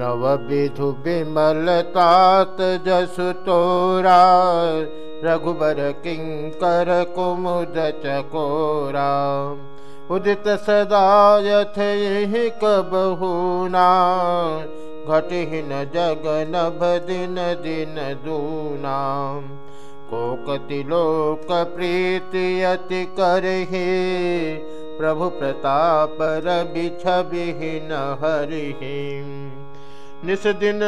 नव विधु विमलतात जसु तोरा। रघुबर किंकर कुमुद चकोरा। उदित सदा यथ यही कबहूना घटहीन जग नभ दिन दिन दूना। कोकति लोक प्रीति अति करही। प्रभु प्रताप रवि छविहीन हरिहि। निस दिन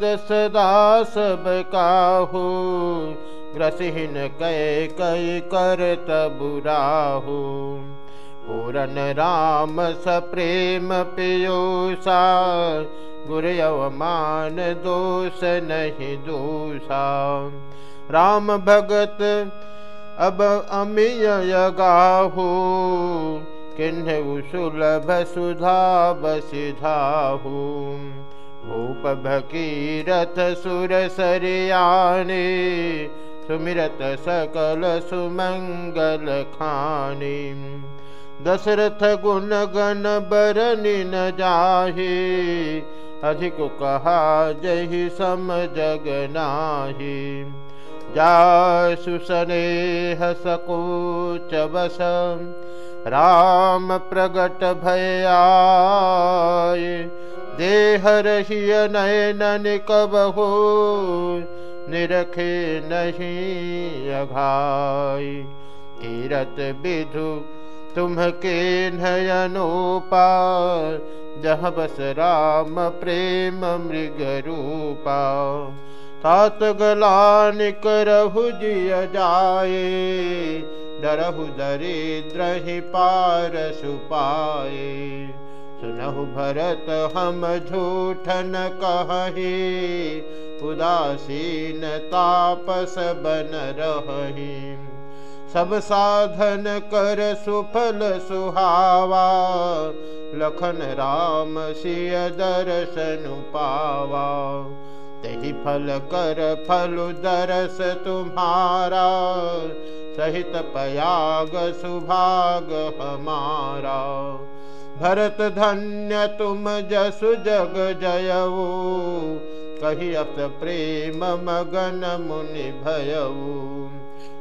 दस दास काहू ग्रसहीन कै कई कर तबुराहू पूरन राम सप्रेम पियोसा गुर अवमान दोष नहीं दोषा राम भगत अब अमिय गाहू किन्ह सुलभ सुधा बसिधाहू भूप सुर सरियाने, सुमिरत सकल सुमंगल खानी। दशरथ गुण गण बरनि न जाहे, अधिक कहा जही सम जग नाही। जासु स्नेह सकोच बस, राम प्रगट भयाय देह रहिय नयन कबहो, निरखे नहीं अघाय तीरथ विधु तुम के नयनोपा जह बस राम प्रेम मृग रूपा। तात गलान करहु जिय जाए, डरहु दरिद्र ही पार सुपाए। सुनहु भरत हम झूठन कहे, उदासीन तापस बन रही। सब साधन कर सुफल सुहावा, लखन राम सिय दर्शन पावा। तही फल कर फल दरस तुम्हारा, सहित पयाग सुभाग हमारा। भरत धन्य तुम जसु जग जयऊ कही अप प्रेम मगन मुनि भयऊ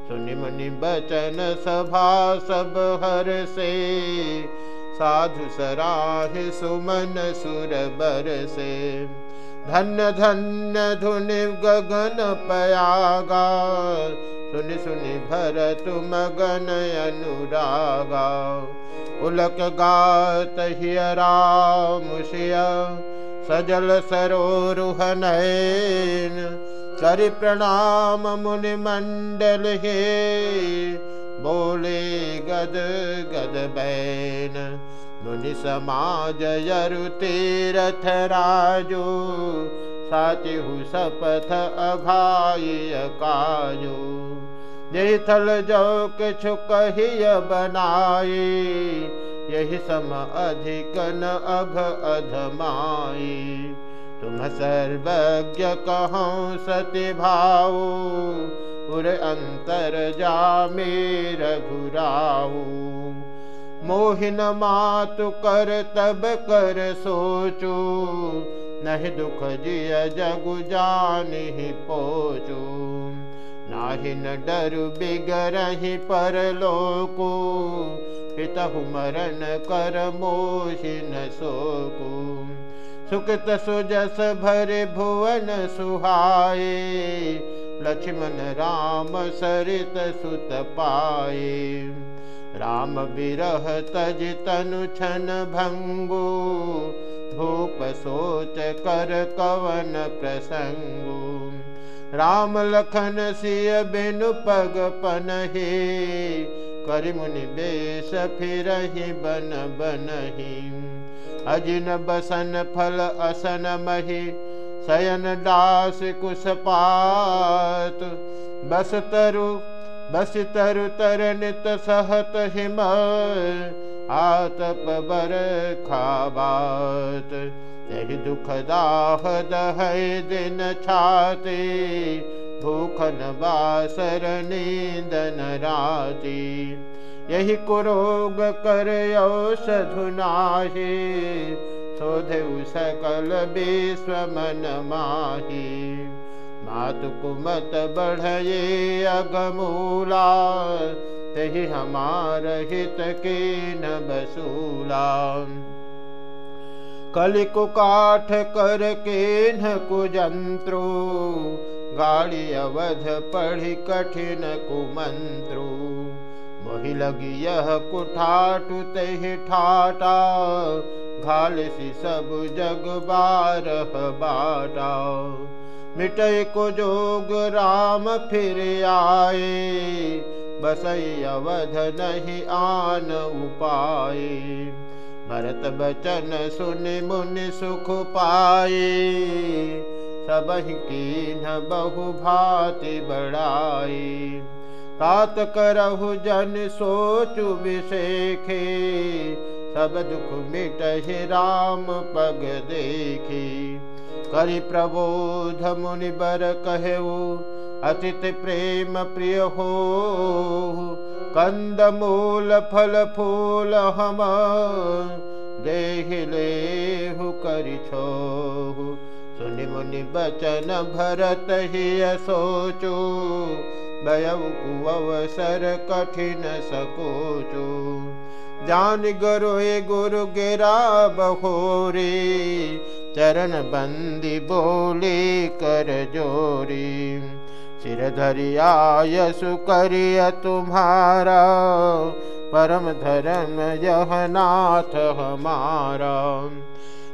सुनि मुनि बचन सभा सब हर से। साधु सराह सुमन सुर बर से। धन्य धन्य धुनि गगन पयागा। सुनि सुनि भर तुम गन अनुरागा। उलक गात हियरामुषिया सजल सरोरुहन करि प्रणाम मुनि मंडल हे बोले गद गद बैन मुनि समाज यरु तीरथ राजो साचिहु सपथ अघाय काजो यही थल जो किछु कहिय बनाए यही सम अधिक न अघ अधमाई। तुम सर्वज्ञ कहो सति भाव, उर अंतर जा मेर घुराऊ मोहिन मातु कर तब कर सोचो, नहीं दुख जिय जगु जान ही पोचो। नाहिन डर बिगरहि पर लोको पितहु मरण कर मोहिन सोको सुकृत सुजस भर भुवन सुहाए लक्ष्मण राम सरित सुत पाए। राम विरह तज तनु छन भंगो भूप सोच कर कवन प्रसंगो राम लखन सिय बिनु पग पन हे कर मुनि बेश फिर बन बनही। अजिन बसन फल असन मही शयन दास कुश पात। बस तरु बस तरु तर सहत हिम आतप बर खाबात यही दुख दाह दिन छाते भूखन बासर नींदन राती यही कुरोग कर औषधु नाहे शोधु सकल विश्व मन माही। मातु कुमत बढ़े अगमूला, तही हमार हित के न बसूला। कलिकु काठ कर के न कुजंत्रो गाड़ी अवध पढ़ी कठिन कुमंत्रो। मोहि लगी यह कुठाटु तही ठाटा, घाल सी सब जग बारह बाटा। मिटय को जोग राम फिर आए बसई अवध नहीं आन उपाय भरत बचन सुन मुन सुख पाए। सब की न बहु भाति बढ़ाई तात करहु जन सोचु विषेखे। सब दुख मिट राम पग देखी। करि प्रबोध मुनि बर कहु अतिथि प्रेम प्रिय हो कंद मूल फल फूल हम देह लेहु करि छो सुनि मुनि बचन भरत ही सोचो बयउ अवसर कठिन सकोचो। जान गरोए गुरु गिरा बहोरे चरण बंदी बोले जोरी सिर धरिया यसु करिय तुम्हारा, परम धर्म यह नाथ हमारा।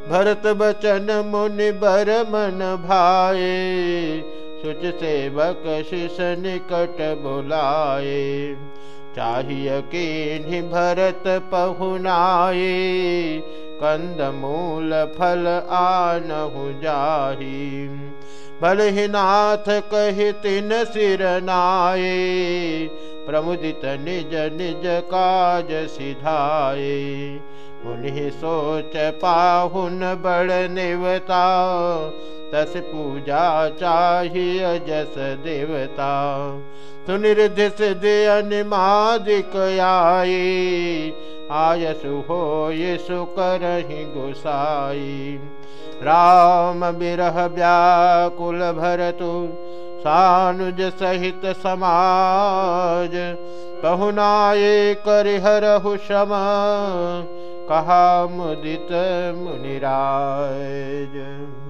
भरत बचन मुनि बर मन भाए, सुच सेवक शिष निकट बुलाए। चाहिए कि भरत पहुनाए, कंद मूल फल आन आनहु जाही। भले नाथ कहि, तिन सिर नाये, प्रमुदित निज निज काज सिधाए मुनि सोच पाहुन बड़ निवता, तस पूजा चाहिए जस देवता। सुनिर्ध सिद्धि अनिमादिक आए आयसु हो यीशु करहि गुसाई। राम बिरह व्याकुल भरतु, सानुज सहित समाज। पहुनाए करिहरहु शम, कहा मुदित मुनिराज।